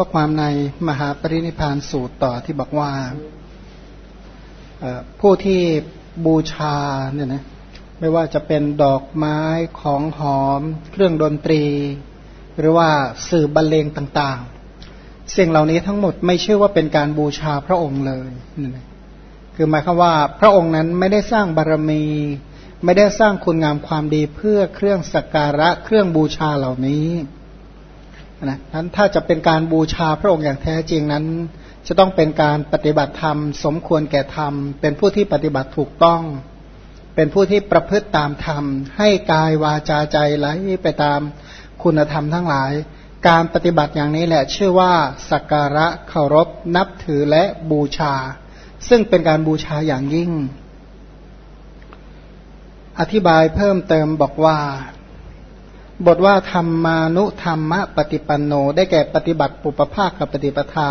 ข้อความในมหาปรินิพานสูตรต่อที่บอกว่าผู้ที่บูชาเนี่ยนะไม่ว่าจะเป็นดอกไม้ของหอม เครื่องดนตรี หรือว่าสื่อบรรเลงต่างๆสิ่งเหล่านี้ทั้งหมดไม่เชื่อว่าเป็นการบูชาพระองค์เลยนี่นะคือหมายความว่าพระองค์นั้นไม่ได้สร้างบารมี ไม่ได้สร้างคุณงามความดีเพื่อเครื่องสักการะเครื่องบูชาเหล่านี้ นะนั้นถ้าจะเป็นการบูชาพระองค์อย่างแท้จริงนั้น จะต้องเป็นการปฏิบัติธรรม สมควรแก่ธรรม เป็นผู้ที่ปฏิบัติถูกต้อง เป็นผู้ที่ประพฤติตามธรรม ให้กายวาจาใจไหลไปตามคุณธรรมทั้งหลาย การปฏิบัติอย่างนี้แหละชื่อว่า สักการะเคารพ นับถือและบูชา ซึ่งเป็นการบูชาอย่างยิ่ง อธิบายเพิ่มเติมบอกว่า บทว่าธรรมานุธรรมะปฏิปันโน ได้แก่ปฏิบัติปุปภาคกับปฏิปทา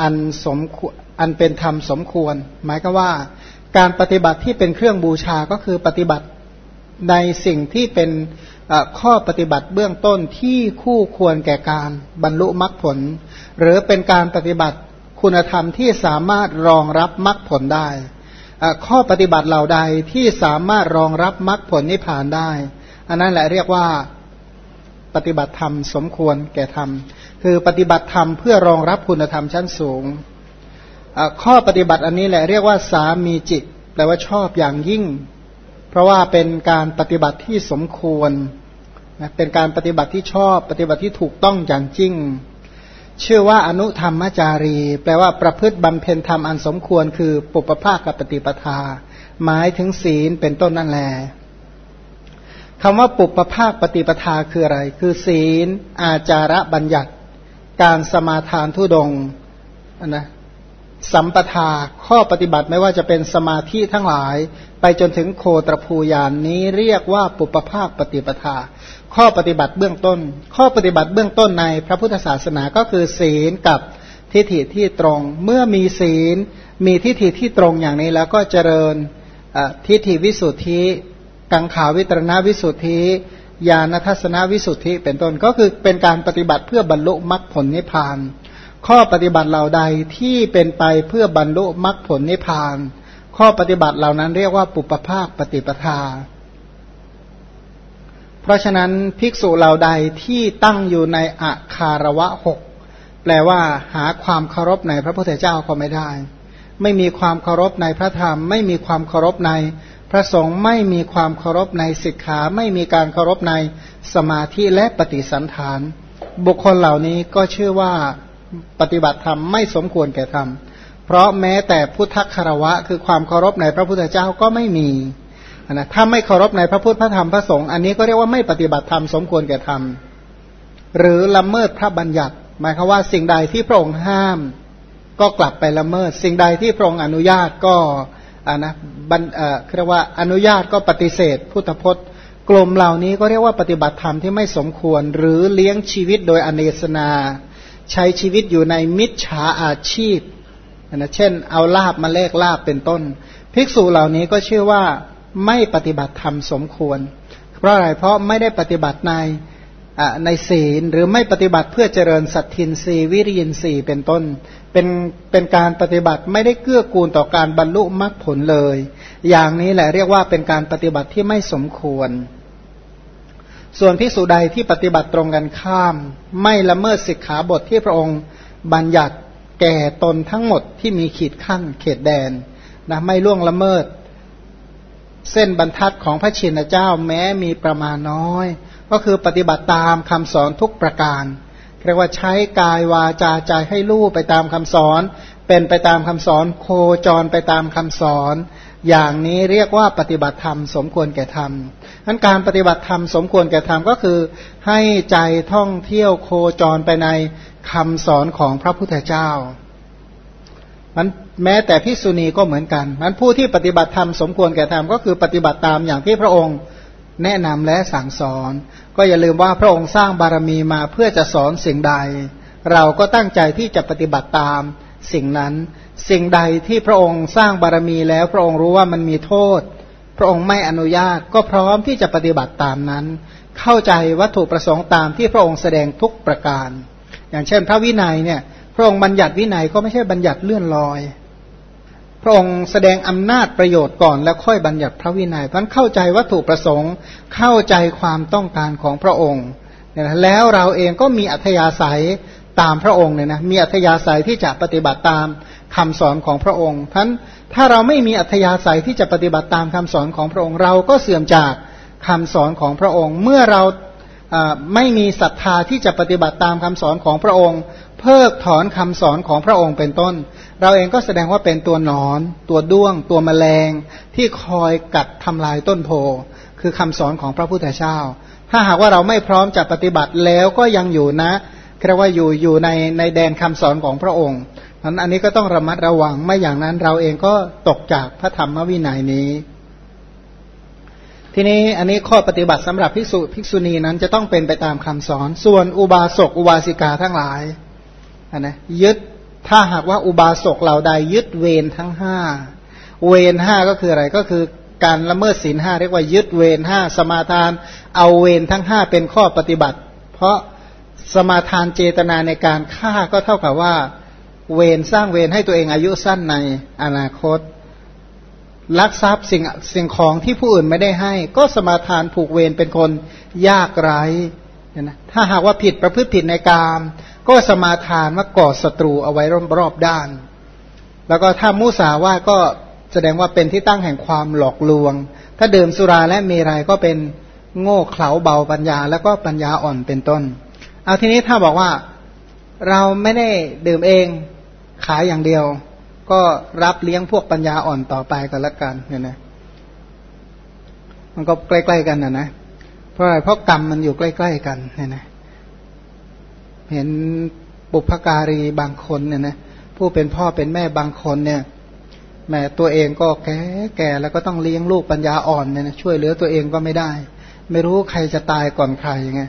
อันสมอันเป็นธรรมสมควร หมายก็ว่า การปฏิบัติที่เป็นเครื่องบูชาก็คือปฏิบัติในสิ่งที่เป็นข้อปฏิบัติเบื้องต้นที่คู่ควรแก่การบรรลุมรรคผล หรือเป็นการปฏิบัติคุณธรรมที่สามารถรองรับมรรคผลได้ ข้อปฏิบัติเหล่าใดที่สามารถรองรับมรรคผลนิพพานได้ อันนั้นแหละเรียกว่า ปฏิบัติธรรมสมควรแก่ธรรม คือปฏิบัติธรรมเพื่อรองรับคุณธรรมชั้นสูง ข้อปฏิบัติอันนี้แหละเรียกว่าสามีจิตแปลว่าชอบอย่างยิ่ง เพราะว่าเป็นการปฏิบัติที่สมควรเป็นการปฏิบัติที่ชอบปฏิบัติที่ถูกต้องอย่างจริง ชื่อว่าอนุธรรมจารี แปลว่าประพฤติบำเพ็ญธรรมอันสมควร คือปุปภาคกับปฏิปทา หมายถึงศีลเป็นต้นนั่นแหละ คำว่าปุปภาคปฏิปทาคืออะไร คือศีล อาจาระบัญญัติ การสมาทานทุดงนะสัมปทาข้อปฏิบัติไม่ว่าจะเป็นสมาธิทั้งหลาย ไปจนถึงโคตรภูยานนี้เรียกว่าปุปภาคปฏิปทา ข้อปฏิบัติเบื้องต้น ข้อปฏิบัติเบื้องต้นในพระพุทธศาสนาก็คือศีลกับทิฏฐิที่ตรง เมื่อมีศีล มีทิฏฐิที่ตรงอย่างนี้แล้วก็เจริญทิฏฐิวิสุทธิ กังขาวิตรณวิสุทธิญาณทัศนวิสุทธิเป็นต้นก็คือเป็นการปฏิบัติเพื่อบรรลุมรรคผลนิพพาน ข้อปฏิบัติเหล่าใดที่เป็นไปเพื่อบรรลุมรรคผลนิพพาน ข้อปฏิบัติเหล่านั้นเรียกว่าปุปภาคปฏิปทา เพราะฉะนั้นภิกษุเหล่าใดที่ตั้งอยู่ในอาคารวะหกแปลว่าหาความเคารพในพระพุทธเจ้าก็ไม่ได้ ไม่มีความเคารพในพระธรรม ไม่มีความเคารพใน พระสงฆ์ไม่มีความเคารพในศิกขาไม่มีการเคารพในสมาธิและปฏิสันฐาน บุคคลเหล่านี้ก็ชื่อว่าปฏิบัติธรรมไม่สมควรแก่ธรรม เพราะแม้แต่พุทธคารวะ คือความเคารพในพระพุทธเจ้าก็ไม่มีนะถ้าไม่เคารพในพระพุทธพระธรรมพระสงฆ์อันนี้ก็เรียกว่าไม่ปฏิบัติธรรมสมควรแก่ธรรม หรือละเมิดพระบัญญัติ หมายความว่าสิ่งใดที่พระองค์ห้าม ก็กลับไปละเมิด สิ่งใดที่พระองค์อนุญาตก็ อ่านะบันเอ่อเรียกว่าอนุญาตก็ปฏิเสธ พุทธพจน์ กลุ่มเหล่านี้ก็เรียกว่าปฏิบัติธรรมที่ไม่สมควร หรือเลี้ยงชีวิตโดยอเนสนา ใช้ชีวิตอยู่ในมิจฉาอาชีพนะเช่น เอาลาบมาเลกลาบเป็นต้น ภิกษุเหล่านี้ก็เชื่อว่าไม่ปฏิบัติธรรมสมควร เพราะอะไรเพราะไม่ได้ปฏิบัติใน ในศีลหรือไม่ปฏิบัติเพื่อเจริญสัตทินรีวิริยินรีเป็นต้น เป็นเป็นการปฏิบัติไม่ได้เกื้อกูลต่อการบรรลุมรรคผลเลย อย่างนี้แหละเรียกว่าเป็นการปฏิบัติที่ไม่สมควร ส่วนพิสูจใดที่ปฏิบัติตรงกันข้าม ไม่ละเมิดสิกขาบทที่พระองค์บัญญัติแก่ตนทั้งหมดที่มีขีดขั้นเขตแดนนะไม่ล่วงละเมิด เส้นบรรทัดของพระชินเจ้าแม้มีประมาณน้อย ก็คือปฏิบัติตามคำสอนทุกประการเรียกว่าใช้กายวาจาใจให้ลู่ไปตามคำสอน เป็นไปตามคำสอน โคจรไปตามคำสอน อย่างนี้เรียกว่าปฏิบัติธรรมสมควรแก่ธรรมนั้นการปฏิบัติธรรมสมควรแก่ธรรมก็คือ ให้ใจท่องเที่ยวโคจรไปในคำสอนของพระพุทธเจ้ามันแม้แต่พิสุณีก็เหมือนกันนั้นผู้ที่ปฏิบัติธรรมสมควรแก่ธรรมก็คือปฏิบัติตามอย่างที่พระองค์ แนะนำและสั่งสอน ก็อย่าลืมว่าพระองค์สร้างบารมีมาเพื่อจะสอนสิ่งใด เราก็ตั้งใจที่จะปฏิบัติตามสิ่งนั้น สิ่งใดที่พระองค์สร้างบารมีแล้วพระองค์รู้ว่ามันมีโทษ พระองค์ไม่อนุญาตก็พร้อมที่จะปฏิบัติตามนั้น เข้าใจวัตถุประสงค์ตามที่พระองค์แสดงทุกประการ อย่างเช่น พระวินัยเนี่ยพระองค์บัญญัติวินัยก็ไม่ใช่บัญญัติเลื่อนลอย ระองค์แสดงอำนาจประโยชน์ก่อนแล้วค่อยบัญญัติพระวินัยเพราะเข้าใจวัตถุประสงค์ เข้าใจความต้องการของพระองค์เนี่ยนะแล้วเราเองก็มีอัธยาศัยตามพระองค์เนี่ยนะมีอัธยาศัยที่จะปฏิบัติตามคำสอนของพระองค์ท่านถ้าเราไม่มีอัธยาศัยที่จะปฏิบัติตามคำสอนของพระองค์ เราก็เสื่อมจากคำสอนของพระองค์ เมื่อเรา ไม่มีศรัทธาที่จะปฏิบัติตามคำสอนของพระองค์ เพิกถอนคำสอนของพระองค์เป็นต้น เราเองก็แสดงว่าเป็นตัวหนอน ตัวด้วง ตัวแมลง ที่คอยกัดทำลายต้นโพคือคำสอนของพระพุทธเจ้า ถ้าหากว่าเราไม่พร้อมจะปฏิบัติแล้วก็ยังอยู่นะเรียกว่าอยู่อยู่ในในแดนคำสอนของพระองค์นั้นอันนี้ก็ต้องระมัดระวังไม่อย่างนั้นเราเองก็ตกจากพระธรรมวินัยนี้ ทีนี้อันนี้ข้อปฏิบัติสำหรับภิกษุภิกษุณีนั้นจะต้องเป็นไปตามคำสอน ส่วนอุบาสกอุบาสิกาทั้งหลายนนะยึดถ้าหากว่าอุบาสกเหล่าใดยึดเวรทั้งห้าเวรห้าก็คืออะไรก็คือการละเมิดศีลห้าเรียกว่ายึดเวรห้าสมาทาน เอาเวรทั้งห้าเป็นข้อปฏิบัติ เพราะสมาทานเจตนาในการฆ่าก็เท่ากับว่า เวรสร้างเวรให้ตัวเองอายุสั้นในอนาคต ลักทรัพย์สิ่งสิ่งของที่ผู้อื่นไม่ได้ให้ ก็สมาทานผูกเวรเป็นคนยากไร้นะถ้าหากว่าผิดประพฤติผิดในกาม ก็สมาทานว่าก่อศัตรูเอาไว้รอบรอบด้าน แล้วก็ถ้ามุสาว่าก็แสดงว่าเป็นที่ตั้งแห่งความหลอกลวง ถ้าเดิมสุราและเมรัยก็เป็นโง่เขลาเบาปัญญา แล้วก็ปัญญาอ่อนเป็นต้น เอาทีนี้ถ้าบอกว่าเราไม่ได้ดื่มเองขายอย่างเดียว ก็รับเลี้ยงพวกปัญญาอ่อนต่อไปก็แล้วกันเนี่ยนะมันก็ใกล้ๆกันนะนะเพราะอะไรเพราะกรรมมันอยู่ใกล้ ๆ กันเนี่ยนะเห็นบุพการีบางคนเนี่ยนะผู้เป็นพ่อเป็นแม่บางคนเนี่ยแม่ตัวเองก็แก่แก่แล้วก็ต้องเลี้ยงลูกปัญญาอ่อนเนี่ยนะช่วยเหลือตัวเองก็ไม่ได้ ไม่รู้ใครจะตายก่อนใครยังไง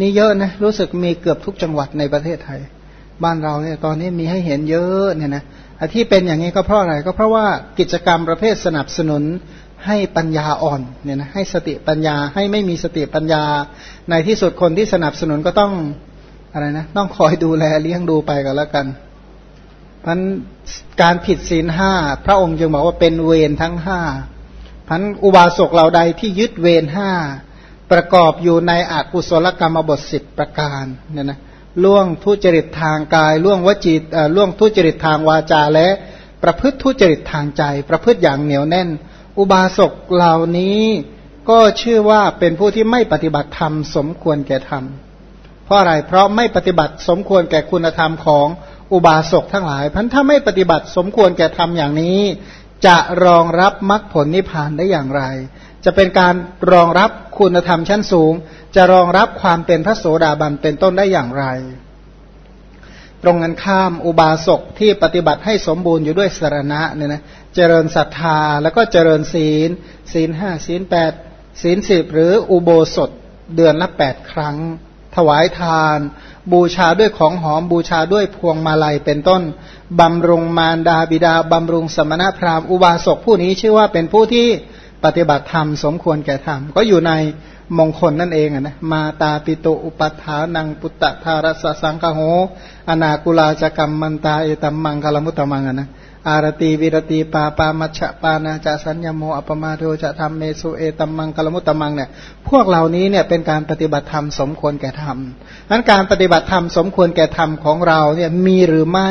นี่เยอะนะรู้สึกมีเกือบทุกจังหวัดในประเทศไทย บ้านเราเนี่ยตอนนี้มีให้เห็นเยอะเนี่ยนะ ที่เป็นอย่างนี้ก็เพราะอะไรก็เพราะว่ากิจกรรมประเภทสนับสนุนให้ปัญญาอ่อนเนี่ยนะให้สติปัญญาให้ไม่มีสติปัญญา ในที่สุดคนที่สนับสนุนก็ต้องอะไรนะต้องคอยดูแลเลี้ยงดูไปก็แล้วกันพันการผิดศีลห้าพระองค์จึงบอกว่าเป็นเวรทั้งห้าพันอุบาสกเหล่าใดที่ยึดเวรห้าประกอบอยู่ในอกุศลกรรมบทสิบประการเนี่ยนะ ล่วงทุจริตทางกายล่วงวจีล่วงทุจริตทางวาจาและประพฤติทุจริตทางใจ ประพฤติอย่างเหนียวแน่น อุบาสกเหล่านี้ก็ชื่อว่าเป็นผู้ที่ไม่ปฏิบัติธรรมสมควรแก่ธรรม เพราะอะไร เพราะไม่ปฏิบัติสมควรแก่คุณธรรมของอุบาสกทั้งหลายพันถ้าไม่ปฏิบัติสมควรแก่ธรรมอย่างนี้ จะรองรับมรรคผลนิพพานได้อย่างไร จะเป็นการรองรับคุณธรรมชั้นสูง จะรองรับความเป็นพระโสดาบันเป็นต้นได้อย่างไร ตรงกันข้ามอุบาสกที่ปฏิบัติให้สมบูรณ์อยู่ด้วยสารณะเนี่ยนะเจริญศรัทธาแล้วก็เจริญศีล ศีลห้าศีลแปดศีลสิบหรืออุโบสถเดือนละแปดครั้ง ถวายทาน บูชาด้วยของหอมบูชาด้วยพวงมาลัยเป็นต้น บำรุงมารดาบิดา บำรุงสมณพราหมณ์อุบาสกผู้นี้ชื่อว่าเป็นผู้ที่ ปฏิบัติธรรมสมควรแก่ธรรมก็อยู่ในมงคลนั่นเองนะมาตาปิโตอุปัฏานังปุตตะธารสสังคโหอนาคุลาจกรรมมันตาเอตัมมังคลมุตตมังนะอารตีวิรตีปาปามัชะปานาจะสัญญโมอปมาโทจะทำเมสุเอตัมมังคลมุตตมังเนี่ยพวกเหล่านี้เนี่ยเป็นการปฏิบัติธรรมสมควรแก่ธรรมนั้นการปฏิบัติธรรมสมควรแก่ธรรมของเราเนี่ยมีหรือไม่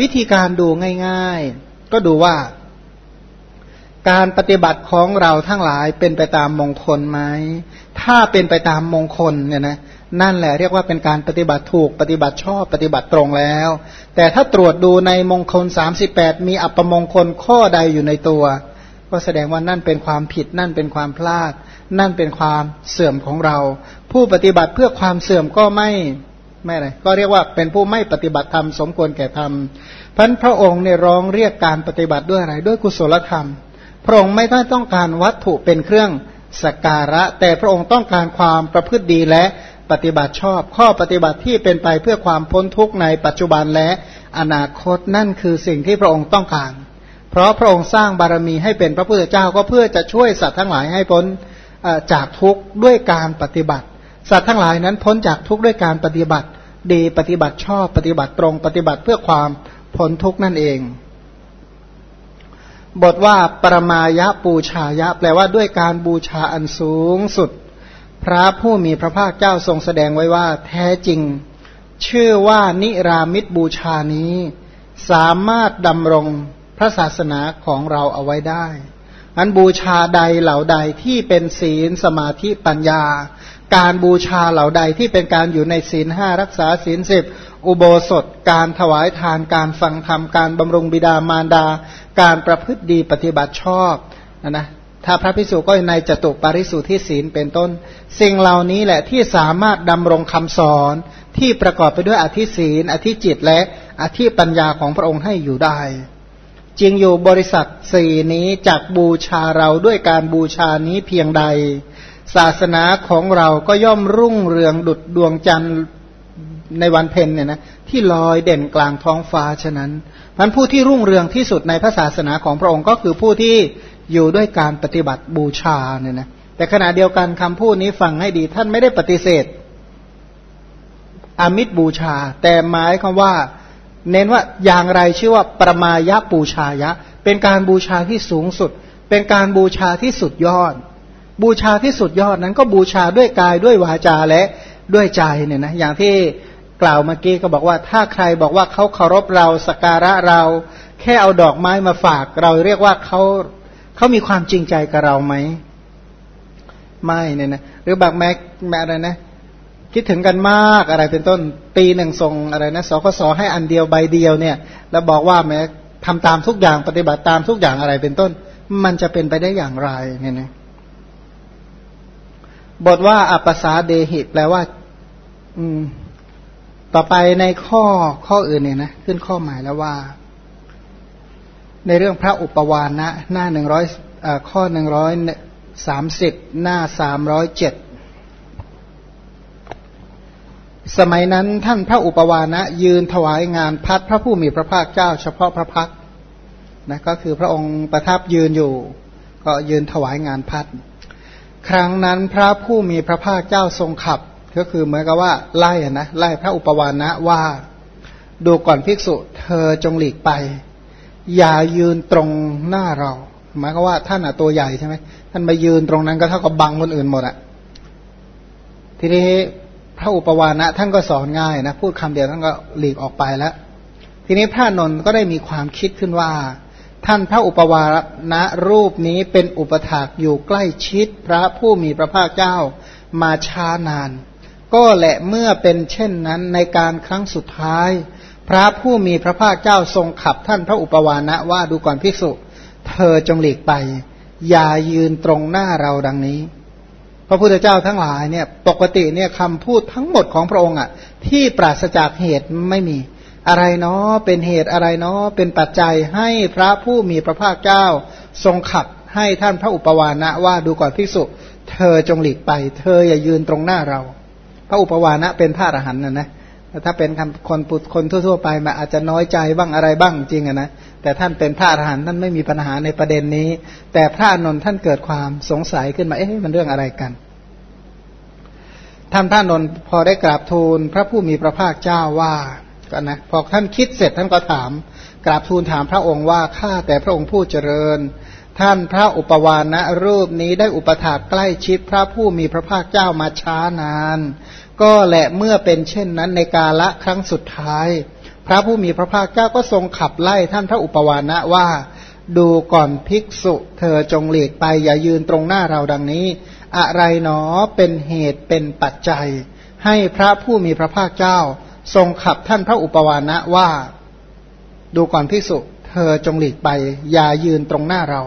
วิธีการดูง่าย ๆ ก็ดูว่า การปฏิบัติของเราทั้งหลายเป็นไปตามมงคลไหม ถ้าเป็นไปตามมงคลเนี่ยนะ นั่นแหละเรียกว่าเป็นการปฏิบัติถูกปฏิบัติชอบปฏิบัติตรงแล้ว แต่ถ้าตรวจดูในมงคลสามสิบแปดมีอัปมงคลข้อใดอยู่ในตัว ก็แสดงว่านั่นเป็นความผิดนั่นเป็นความพลาด นั่นเป็นความเสื่อมของเรา ผู้ปฏิบัติเพื่อความเสื่อมก็ไม่ไม่อะไรก็เรียกว่าเป็นผู้ไม่ปฏิบัติธรรมสมควรแก่ธรรมพันพระองค์เนี่ยร้องเรียกการปฏิบัติด้วยอะไรด้วยกุศลธรรม พระองค์ไม่ได้ต้องการวัตถุเป็นเครื่องสกการะ แต่พระองค์ต้องการความประพฤติดีและปฏิบัติชอบ ข้อปฏิบัติที่เป็นไปเพื่อความพ้นทุกข์ในปัจจุบันและอนาคตนั่นคือสิ่งที่พระองค์ต้องการ เพราะพระองค์สร้างบารมีให้เป็นพระพุทธเจ้าก็เพื่อจะช่วยสัตว์ทั้งหลายให้พ้นจากทุกข์ด้วยการปฏิบัติ สัตว์ทั้งหลายนั้นพ้นจากทุกข์ด้วยการปฏิบัติ ดีปฏิบัติชอบปฏิบัติตรง ปฏิบัติเพื่อความพ้นทุกข์นั่นเอง บทว่าปรมายะปูชายะ แปลว่าด้วยการบูชาอันสูงสุด พระผู้มีพระภาคเจ้าทรงแสดงไว้ว่า แท้จริง ชื่อว่านิรามิตบูชานี้ สามารถดำรงพระศาสนาของเราเอาไว้ได้อันบูชาใดเหล่าใดที่เป็นศีลสมาธิปัญญา การบูชาเหล่าใดที่เป็นการอยู่ในศีลห้ารักษาศีลสิบอุโบสถ การถวายทานการฟังธรรมการบำรุงบิดามารดา การประพฤติดีปฏิบัติชอบนะนะถ้าพระพิสุก็ในจตุปาริสุทธิศีลเป็นต้น สิ่งเหล่านี้แหละที่สามารถดำรงคำสอนที่ประกอบไปด้วยอธิศีล อธิจิตและอธิปัญญาของพระองค์ให้อยู่ได้จริงอยู่บริษัทสี่นี้จักบูชาเราด้วยการบูชานี้เพียงใด ศาสนาของเราก็ย่อมรุ่งเรืองดุดดวงจันทร์ในวันเพ็ญเนี่ยนะที่ลอยเด่นกลางท้องฟ้าฉะนั้นมันผู้ที่รุ่งเรืองที่สุดในพระศาสนาของพระองค์ก็คือผู้ที่อยู่ด้วยการปฏิบัติบูชาเนี่ยนะแต่ขณะเดียวกันคำพูดนี้ฟังให้ดี ท่านไม่ได้ปฏิเสธอามิตรบูชา แต่หมายคำว่า เน้นว่าอย่างไรชื่อว่าประมายะบูชายะ เป็นการบูชาที่สูงสุด เป็นการบูชาที่สุดยอด บูชาที่สุดยอดนั้นก็บูชาด้วยกายด้วยวาจาและด้วยใจเนี่ยนะอย่างที่กล่าวเมื่อกี้ก็บอกว่า ถ้าใครบอกว่าเขาเคารพเราสการะเรา แค่เอาดอกไม้มาฝาก เราเรียกว่าเขาเขามีความจริงใจกับเราไหมไม่เนี่ยนะหรือบางแม็กแม่อะไรนะคิดถึงกันมากอะไรเป็นต้นปีหนึ่งส่งอะไรนะสกสให้อันเดียวใบเดียวเนี่ย แล้วบอกว่าแม้ทำตามทุกอย่างปฏิบัติตามทุกอย่างอะไรเป็นต้น มันจะเป็นไปได้อย่างไรเนี่ยนะ บทว่าอัปสาเดหิแปลว่า อืม ต่อไปในข้อข้ออื่นเนี่ยนะขึ้นข้อหมายแล้วว่า ในเรื่องพระอุปวานนะ หน้าหนึ่งร้อยข้อหนึ่งร้อยสามสิบหน้าสามร้อยเจ็ดสมัยนั้นท่านพระอุปวานะ ยืนถวายงานพัดพระผู้มีพระภาคเจ้า เฉพาะพระพักนะก็คือพระองค์ประทับยืนอยู่ ก็ยืนถวายงานพัด ครั้งนั้นพระผู้มีพระภาคเจ้าทรงขับ ก็คือเหมือนกับว่าไล่นะไล่พระอุปวานะว่า ดูก่อนภิกษุเธอจงหลีกไป อย่ายืนตรงหน้าเรา หมายก็ว่าท่านอะตัวใหญ่ใช่ไหมท่านมายืนตรงนั้นก็เท่ากับบังคนอื่นหมดอะทีนี้พระอุปวานะท่านก็สอนง่ายนะพูดคำเดียวท่านก็หลีกออกไปแล้ว ทีนี้พระนนท์ก็ได้มีความคิดขึ้นว่า ท่านพระอุปวานะรูปนี้เป็นอุปถากอยู่ใกล้ชิดพระผู้มีพระภาคเจ้ามาช้านาน ก็แหละเมื่อเป็นเช่นนั้นในการครั้งสุดท้าย พระผู้มีพระภาคเจ้าทรงขับท่านพระอุปวานะว่าดูก่อนภิกษุ เธอจงหลีกไป อย่ายืนตรงหน้าเราดังนี้ พระพุทธเจ้าทั้งหลายเนี่ยปกติเนี่ยคำพูดทั้งหมดของพระองค์อะที่ปราศจากเหตุไม่มี อะไรเนาะเป็นเหตุอะไรเนาะเป็นปัจจัยให้พระผู้มีพระภาคเจ้า ทรงขับให้ท่านพระอุปวานะว่าดูก่อนภิกษุ เธอจงหลีกไป เธออย่ายืนตรงหน้าเรา พระอุปวานะเป็นพระอรหันต์นะนะถ้าเป็นคนปุคนทั่วๆไปมาอาจจะน้อยใจบ้างอะไรบ้างจริงอะนะแต่ท่านเป็นพระอรหันต์ท่านไม่มีปัญหาในประเด็นนี้ แต่พระนนท์ท่านเกิดความสงสัยขึ้นมาเอ๊ะมันเรื่องอะไรกันท่านพระนนท์พอได้กราบทูลพระผู้มีพระภาคเจ้าว่า ก็นะพอท่านคิดเสร็จท่านก็ถาม กราบทูลถามพระองค์ว่าข้าแต่พระองค์ผู้เจริญ ท่านพระอุปวานะรูปนี้ได้อุปถากใกล้ชิดพระผู้มีพระภาคเจ้ามาช้านาน ก็แหละเมื่อเป็นเช่นนั้นในกาละครั้งสุดท้าย พระผู้มีพระภาคเจ้าก็ทรงขับไล่ท่านพระอุปวานะว่าดูก่อนภิกษุเธอจงหลีกไปอย่ายืนตรงหน้าเราดังนี้ อะไรหนอเป็นเหตุเป็นปัจจัย ให้พระผู้มีพระภาคเจ้า ทรงขับท่านพระอุปวานะว่าดูก่อนภิกษุ เธอจงหลีกไป อย่ายืนตรงหน้าเรา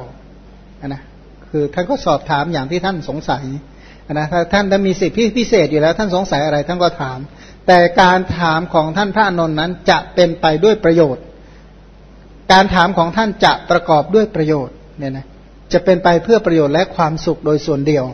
นะคือท่านก็สอบถามอย่างที่ท่านสงสัยนะถ้าท่านมีสิทธิพิเศษอยู่แล้วท่านสงสัยอะไรท่านก็ถาม แต่การถามของท่านพระนนท์นั้นจะเป็นไปด้วยประโยชน์ การถามของท่านจะประกอบด้วยประโยชน์เนี่ยนะจะเป็นไปเพื่อประโยชน์และความสุขโดยส่วนเดียว